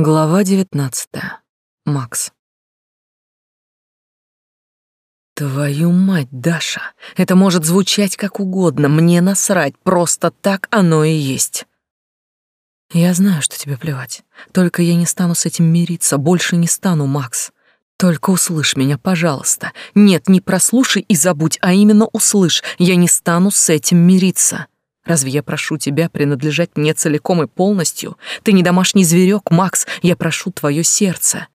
Глава девятнадцатая. Макс. Твою мать, Даша, это может звучать как угодно, мне насрать, просто так оно и есть. Я знаю, что тебе плевать, только я не стану с этим мириться, больше не стану, Макс. Только услышь меня, пожалуйста. Нет, не прослушай и забудь, а именно услышь. Я не стану с этим мириться. Разве я прошу тебя принадлежать мне целиком и полностью? Ты не домашний зверек, Макс, я прошу твое сердце.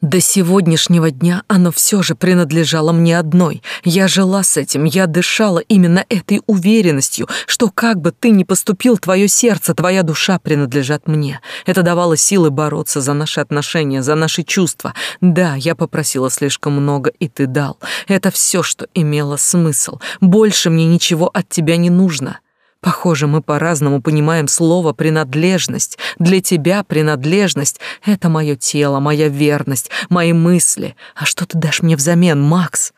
До сегодняшнего дня оно все же принадлежало мне одной. Я жила с этим, я дышала именно этой уверенностью, что как бы ты ни поступил, твое сердце, твоя душа принадлежат мне. Это давало силы бороться за наши отношения, за наши чувства. Да, я попросила слишком много, и ты дал. Это все, что имело смысл. Больше мне ничего от тебя не нужно. Похоже, мы по-разному понимаем слово «принадлежность». Для тебя принадлежность — это мое тело, моя верность, мои мысли. А что ты дашь мне взамен, Макс?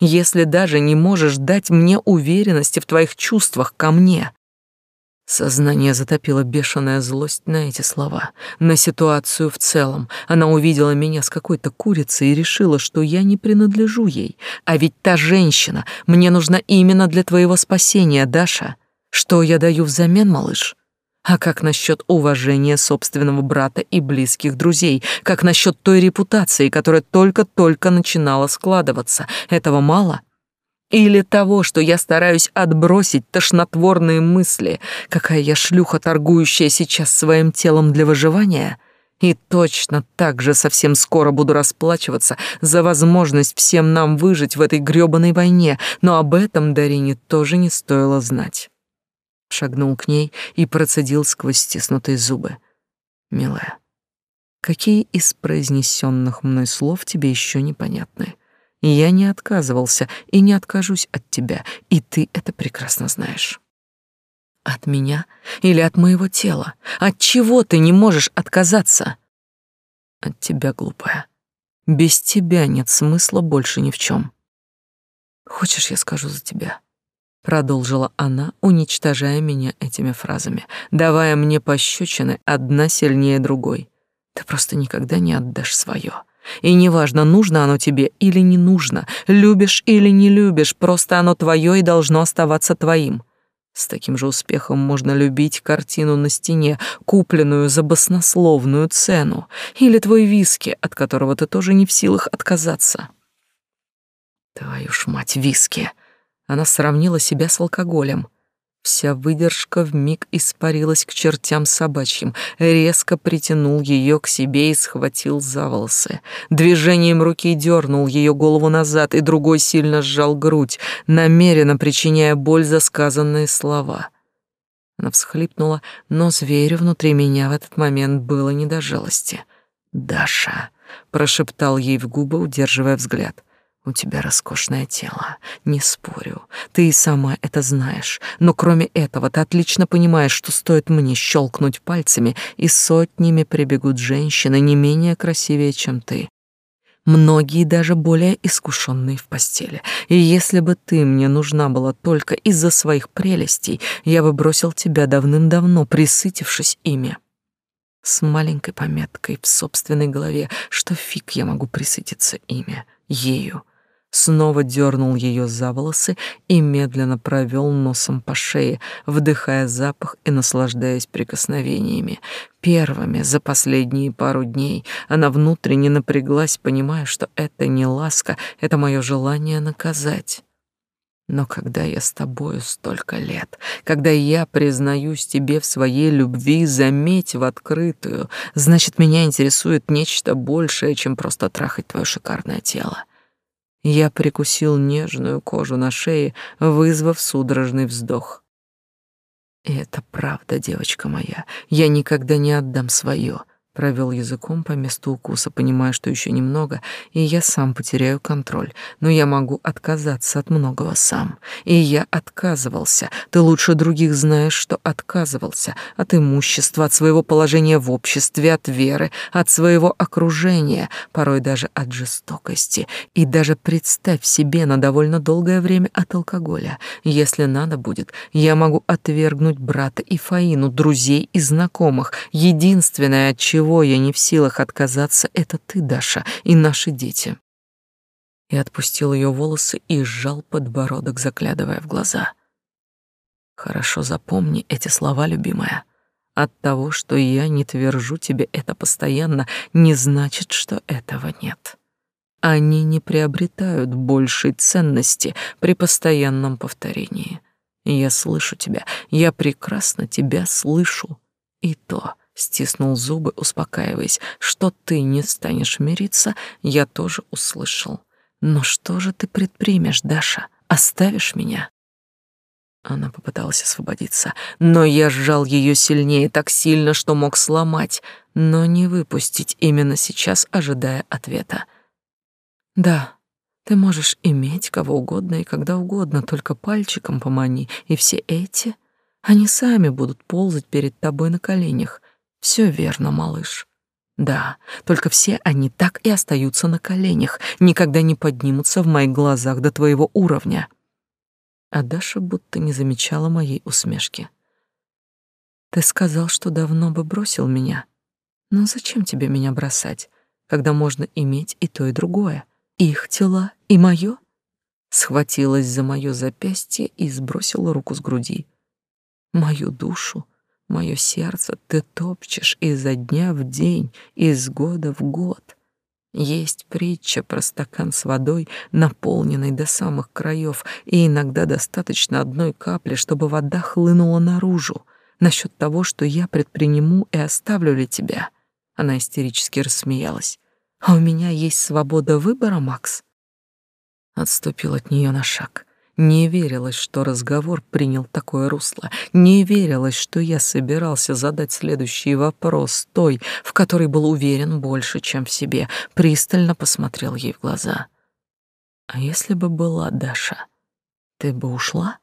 Если даже не можешь дать мне уверенности в твоих чувствах ко мне. Сознание затопило бешеная злость на эти слова, на ситуацию в целом. Она увидела меня с какой-то курицей и решила, что я не принадлежу ей. А ведь та женщина мне нужна именно для твоего спасения, Даша. Что я даю взамен, малыш? А как насчет уважения собственного брата и близких друзей? Как насчет той репутации, которая только-только начинала складываться? Этого мало? Или того, что я стараюсь отбросить тошнотворные мысли, какая я шлюха, торгующая сейчас своим телом для выживания? И точно так же совсем скоро буду расплачиваться за возможность всем нам выжить в этой грёбаной войне, но об этом Дарине тоже не стоило знать шагнул к ней и процедил сквозь стиснутые зубы. «Милая, какие из произнесенных мной слов тебе еще непонятны? Я не отказывался и не откажусь от тебя, и ты это прекрасно знаешь». «От меня или от моего тела? От чего ты не можешь отказаться?» «От тебя, глупая. Без тебя нет смысла больше ни в чем. Хочешь, я скажу за тебя?» Продолжила она, уничтожая меня этими фразами, давая мне пощечины одна сильнее другой. Ты просто никогда не отдашь свое. И неважно, нужно оно тебе или не нужно, любишь или не любишь, просто оно твое и должно оставаться твоим. С таким же успехом можно любить картину на стене, купленную за баснословную цену, или твой виски, от которого ты тоже не в силах отказаться. Твою ж мать, виски! Она сравнила себя с алкоголем. Вся выдержка вмиг испарилась к чертям собачьим, резко притянул ее к себе и схватил за волосы. Движением руки дернул ее голову назад и другой сильно сжал грудь, намеренно причиняя боль за сказанные слова. Она всхлипнула, но зверю внутри меня в этот момент было не до жалости. «Даша», — прошептал ей в губы, удерживая взгляд. У тебя роскошное тело, не спорю. Ты и сама это знаешь. Но кроме этого, ты отлично понимаешь, что стоит мне щелкнуть пальцами, и сотнями прибегут женщины не менее красивее, чем ты. Многие даже более искушенные в постели. И если бы ты мне нужна была только из-за своих прелестей, я бы бросил тебя давным-давно, присытившись ими. С маленькой пометкой в собственной голове, что фиг я могу присытиться ими, ею снова дернул ее за волосы и медленно провел носом по шее, вдыхая запах и наслаждаясь прикосновениями. Первыми за последние пару дней она внутренне напряглась, понимая, что это не ласка, это мое желание наказать. Но когда я с тобою столько лет, когда я признаюсь тебе в своей любви, заметь в открытую, значит, меня интересует нечто большее, чем просто трахать твое шикарное тело. Я прикусил нежную кожу на шее, вызвав судорожный вздох. И это правда, девочка моя. Я никогда не отдам свое. Провел языком по месту укуса, понимая, что еще немного, и я сам потеряю контроль. Но я могу отказаться от многого сам. И я отказывался. Ты лучше других знаешь, что отказывался. От имущества, от своего положения в обществе, от веры, от своего окружения, порой даже от жестокости. И даже представь себе на довольно долгое время от алкоголя. Если надо будет, я могу отвергнуть брата и Фаину, друзей и знакомых. Единственное, от чего чего я не в силах отказаться, это ты, Даша, и наши дети. И отпустил ее волосы и сжал подбородок, заглядывая в глаза. Хорошо запомни эти слова, любимая. От того, что я не твержу тебе это постоянно, не значит, что этого нет. Они не приобретают большей ценности при постоянном повторении. Я слышу тебя, я прекрасно тебя слышу. И то, стиснул зубы, успокаиваясь, что ты не станешь мириться, я тоже услышал. Но что же ты предпримешь, Даша? Оставишь меня? Она попыталась освободиться, но я сжал ее сильнее, так сильно, что мог сломать, но не выпустить именно сейчас, ожидая ответа. Да, ты можешь иметь кого угодно и когда угодно, только пальчиком помани, и все эти, они сами будут ползать перед тобой на коленях. Все верно, малыш. Да, только все они так и остаются на коленях, никогда не поднимутся в моих глазах до твоего уровня а Даша будто не замечала моей усмешки. Ты сказал, что давно бы бросил меня. Но зачем тебе меня бросать, когда можно иметь и то, и другое? Их тела и моё? Схватилась за моё запястье и сбросила руку с груди. Мою душу, моё сердце ты топчешь изо дня в день, из года в год. Есть притча про стакан с водой, наполненный до самых краев, и иногда достаточно одной капли, чтобы вода хлынула наружу. Насчет того, что я предприниму и оставлю ли тебя. Она истерически рассмеялась. А у меня есть свобода выбора, Макс. Отступил от нее на шаг. Не верилось, что разговор принял такое русло. Не верилось, что я собирался задать следующий вопрос, той, в которой был уверен больше, чем в себе. Пристально посмотрел ей в глаза. «А если бы была Даша, ты бы ушла,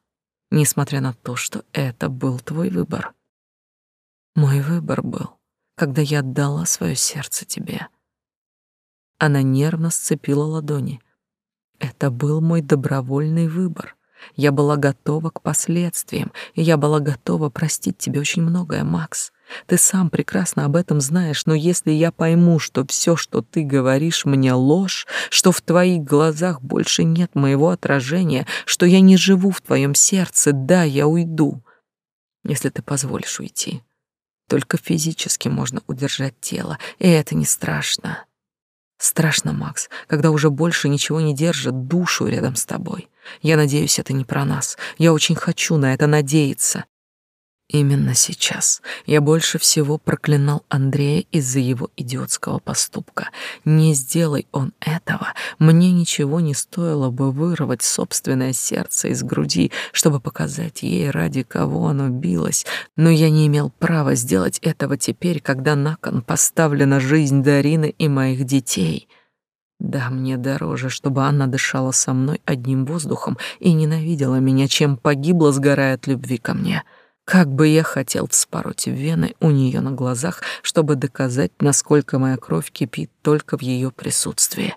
несмотря на то, что это был твой выбор?» «Мой выбор был, когда я отдала свое сердце тебе». Она нервно сцепила ладони — это был мой добровольный выбор. Я была готова к последствиям, и я была готова простить тебе очень многое, Макс. Ты сам прекрасно об этом знаешь, но если я пойму, что все, что ты говоришь, мне ложь, что в твоих глазах больше нет моего отражения, что я не живу в твоем сердце, да, я уйду. Если ты позволишь уйти. Только физически можно удержать тело, и это не страшно. Страшно, Макс, когда уже больше ничего не держит душу рядом с тобой. Я надеюсь, это не про нас. Я очень хочу на это надеяться. Именно сейчас я больше всего проклинал Андрея из-за его идиотского поступка. Не сделай он этого, мне ничего не стоило бы вырвать собственное сердце из груди, чтобы показать ей, ради кого оно билось, но я не имел права сделать этого теперь, когда на кон поставлена жизнь Дарины и моих детей. Да, мне дороже, чтобы она дышала со мной одним воздухом и ненавидела меня, чем погибла, сгорая от любви ко мне. — как бы я хотел вспороть вены у нее на глазах, чтобы доказать, насколько моя кровь кипит только в ее присутствии.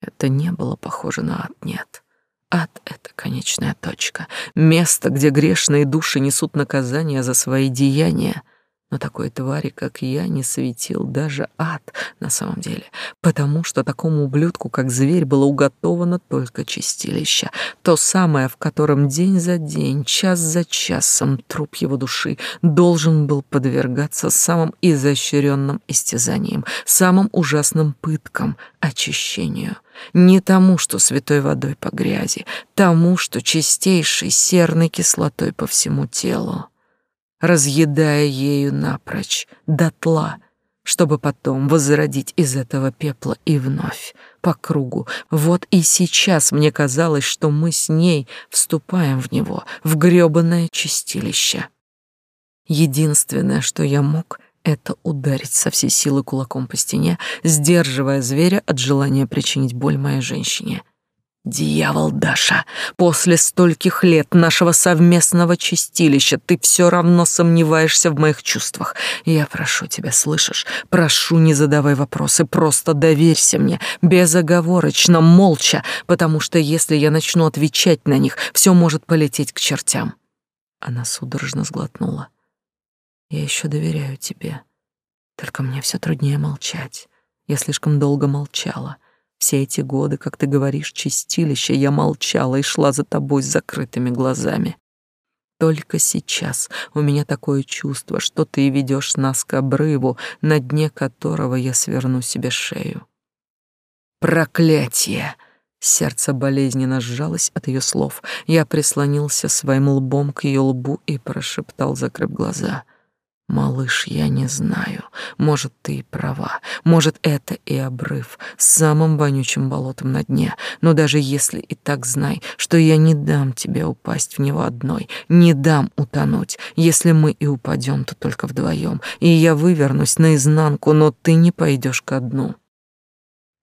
Это не было похоже на ад, нет. Ад — это конечная точка, место, где грешные души несут наказание за свои деяния — но такой твари, как я, не светил даже ад на самом деле, потому что такому ублюдку, как зверь, было уготовано только чистилище, то самое, в котором день за день, час за часом труп его души должен был подвергаться самым изощренным истязаниям, самым ужасным пыткам, очищению. Не тому, что святой водой по грязи, тому, что чистейшей серной кислотой по всему телу разъедая ею напрочь, дотла, чтобы потом возродить из этого пепла и вновь, по кругу. Вот и сейчас мне казалось, что мы с ней вступаем в него, в грёбаное чистилище. Единственное, что я мог, это ударить со всей силы кулаком по стене, сдерживая зверя от желания причинить боль моей женщине. Дьявол, Даша, после стольких лет нашего совместного чистилища ты все равно сомневаешься в моих чувствах. Я прошу тебя, слышишь? Прошу, не задавай вопросы, просто доверься мне, безоговорочно, молча, потому что если я начну отвечать на них, все может полететь к чертям. Она судорожно сглотнула. Я еще доверяю тебе. Только мне все труднее молчать. Я слишком долго молчала. Все эти годы, как ты говоришь, чистилище, я молчала и шла за тобой с закрытыми глазами. Только сейчас у меня такое чувство, что ты ведешь нас к обрыву, на дне которого я сверну себе шею. Проклятие! Сердце болезненно сжалось от ее слов. Я прислонился своим лбом к ее лбу и прошептал, закрыв глаза — Малыш, я не знаю. Может, ты и права. Может, это и обрыв с самым вонючим болотом на дне. Но даже если и так знай, что я не дам тебе упасть в него одной, не дам утонуть. Если мы и упадем, то только вдвоем. И я вывернусь наизнанку, но ты не пойдешь ко дну.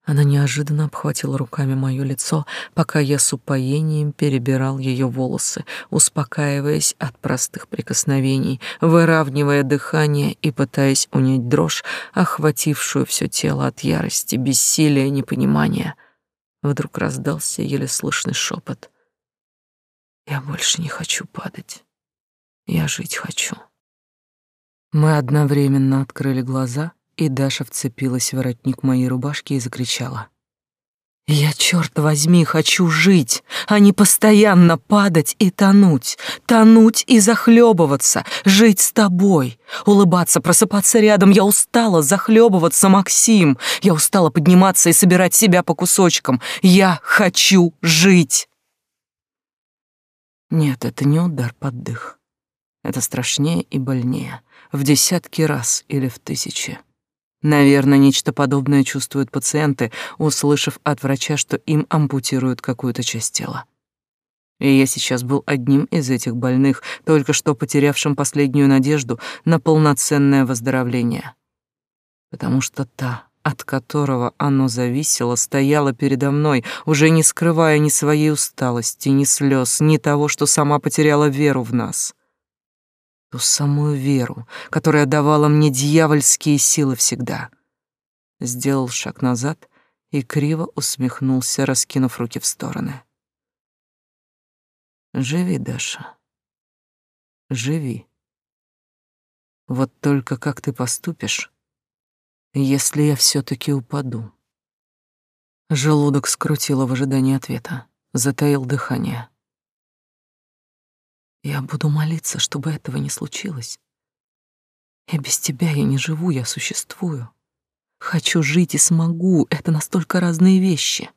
Она неожиданно обхватила руками моё лицо, пока я с упоением перебирал ее волосы, успокаиваясь от простых прикосновений, выравнивая дыхание и пытаясь унять дрожь, охватившую все тело от ярости, бессилия, непонимания. Вдруг раздался еле слышный шепот. «Я больше не хочу падать. Я жить хочу». Мы одновременно открыли глаза — и Даша вцепилась в воротник моей рубашки и закричала. «Я, черт возьми, хочу жить, а не постоянно падать и тонуть, тонуть и захлебываться, жить с тобой, улыбаться, просыпаться рядом. Я устала захлебываться, Максим, я устала подниматься и собирать себя по кусочкам. Я хочу жить!» Нет, это не удар под дых. Это страшнее и больнее, в десятки раз или в тысячи. Наверное, нечто подобное чувствуют пациенты, услышав от врача, что им ампутируют какую-то часть тела. И я сейчас был одним из этих больных, только что потерявшим последнюю надежду на полноценное выздоровление. Потому что та, от которого оно зависело, стояла передо мной, уже не скрывая ни своей усталости, ни слез, ни того, что сама потеряла веру в нас ту самую веру, которая давала мне дьявольские силы всегда. Сделал шаг назад и криво усмехнулся, раскинув руки в стороны. Живи, Даша. Живи. Вот только как ты поступишь, если я все таки упаду? Желудок скрутило в ожидании ответа, затаил дыхание. Я буду молиться, чтобы этого не случилось. И без тебя я не живу, я существую. Хочу жить и смогу, это настолько разные вещи.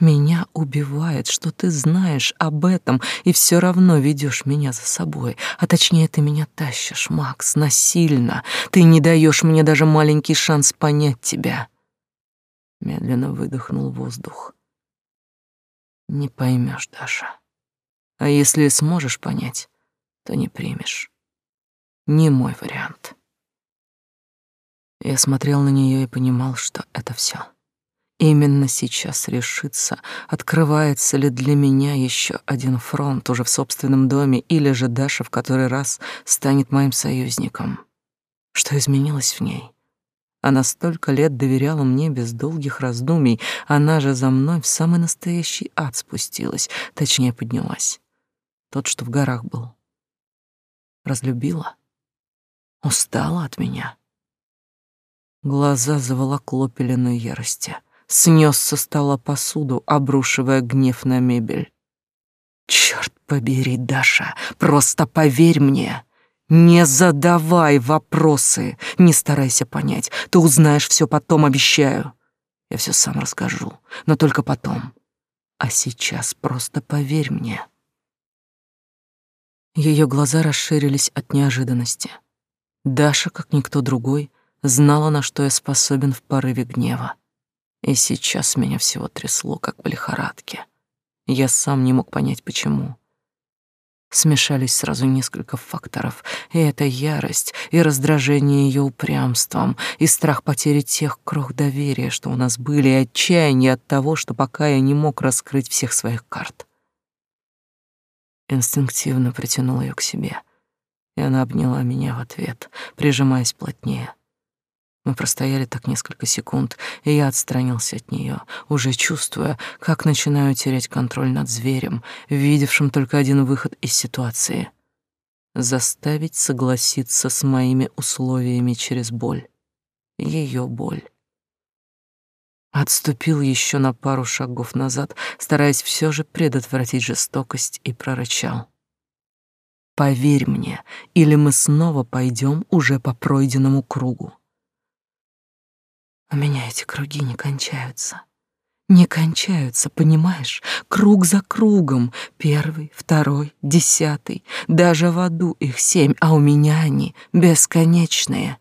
Меня убивает, что ты знаешь об этом и все равно ведешь меня за собой. А точнее, ты меня тащишь, Макс, насильно. Ты не даешь мне даже маленький шанс понять тебя. Медленно выдохнул воздух. Не поймешь, Даша. А если сможешь понять, то не примешь. Не мой вариант. Я смотрел на нее и понимал, что это все. Именно сейчас решится, открывается ли для меня еще один фронт уже в собственном доме, или же Даша в который раз станет моим союзником. Что изменилось в ней? Она столько лет доверяла мне без долгих раздумий, она же за мной в самый настоящий ад спустилась, точнее поднялась тот, что в горах был. Разлюбила? Устала от меня? Глаза заволокло пеленой ярости. Снес со стола посуду, обрушивая гнев на мебель. Черт побери, Даша, просто поверь мне. Не задавай вопросы, не старайся понять. Ты узнаешь все потом, обещаю. Я все сам расскажу, но только потом. А сейчас просто поверь мне. Ее глаза расширились от неожиданности. Даша, как никто другой, знала, на что я способен в порыве гнева. И сейчас меня всего трясло, как в лихорадке. Я сам не мог понять, почему. Смешались сразу несколько факторов, и эта ярость, и раздражение ее упрямством, и страх потери тех крох доверия, что у нас были, и отчаяние от того, что пока я не мог раскрыть всех своих карт инстинктивно притянул ее к себе, и она обняла меня в ответ, прижимаясь плотнее. Мы простояли так несколько секунд, и я отстранился от нее, уже чувствуя, как начинаю терять контроль над зверем, видевшим только один выход из ситуации. заставить согласиться с моими условиями через боль, ее боль. Отступил еще на пару шагов назад, стараясь все же предотвратить жестокость, и прорычал. «Поверь мне, или мы снова пойдем уже по пройденному кругу». У меня эти круги не кончаются. Не кончаются, понимаешь? Круг за кругом. Первый, второй, десятый. Даже в аду их семь, а у меня они бесконечные.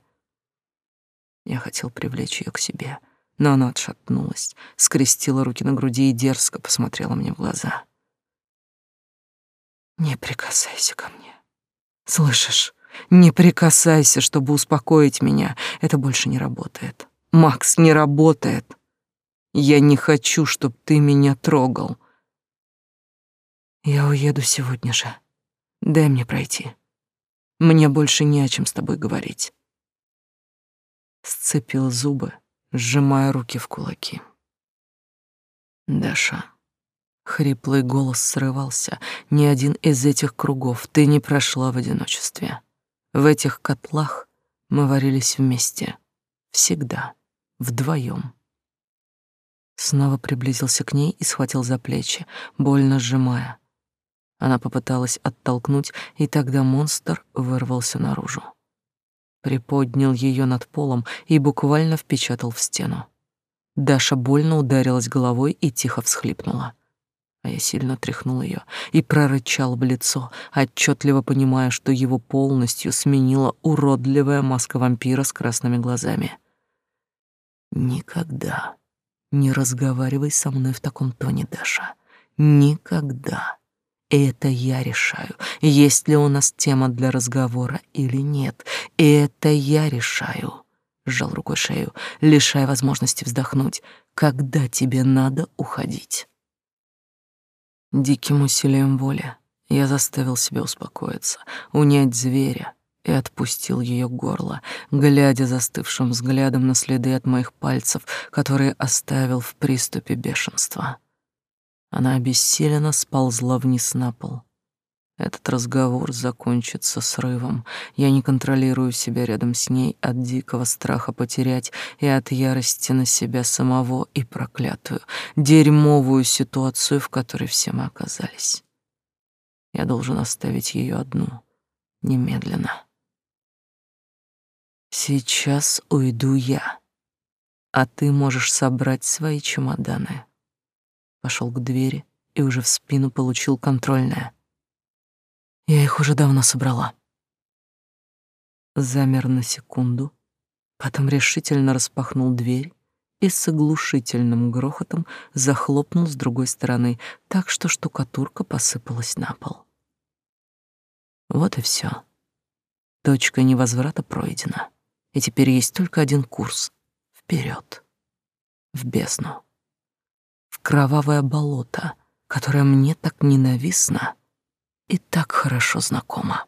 Я хотел привлечь ее к себе, — но она отшатнулась, скрестила руки на груди и дерзко посмотрела мне в глаза. «Не прикасайся ко мне. Слышишь? Не прикасайся, чтобы успокоить меня. Это больше не работает. Макс, не работает. Я не хочу, чтобы ты меня трогал. Я уеду сегодня же. Дай мне пройти. Мне больше не о чем с тобой говорить. Сцепил зубы, сжимая руки в кулаки. Даша. Хриплый голос срывался. Ни один из этих кругов ты не прошла в одиночестве. В этих котлах мы варились вместе. Всегда. Вдвоем. Снова приблизился к ней и схватил за плечи, больно сжимая. Она попыталась оттолкнуть, и тогда монстр вырвался наружу приподнял ее над полом и буквально впечатал в стену. Даша больно ударилась головой и тихо всхлипнула. А я сильно тряхнул ее и прорычал в лицо, отчетливо понимая, что его полностью сменила уродливая маска вампира с красными глазами. «Никогда не разговаривай со мной в таком тоне, Даша. Никогда. И это я решаю, есть ли у нас тема для разговора или нет. И это я решаю. Сжал рукой шею, лишая возможности вздохнуть. Когда тебе надо уходить? Диким усилием воли я заставил себя успокоиться, унять зверя и отпустил ее горло, глядя застывшим взглядом на следы от моих пальцев, которые оставил в приступе бешенства. Она обессиленно сползла вниз на пол. Этот разговор закончится срывом. Я не контролирую себя рядом с ней от дикого страха потерять и от ярости на себя самого и проклятую, дерьмовую ситуацию, в которой все мы оказались. Я должен оставить ее одну, немедленно. Сейчас уйду я, а ты можешь собрать свои чемоданы пошел к двери и уже в спину получил контрольное. Я их уже давно собрала. Замер на секунду, потом решительно распахнул дверь и с оглушительным грохотом захлопнул с другой стороны, так что штукатурка посыпалась на пол. Вот и все. Точка невозврата пройдена, и теперь есть только один курс — вперед, в бездну в кровавое болото, которое мне так ненавистно и так хорошо знакомо.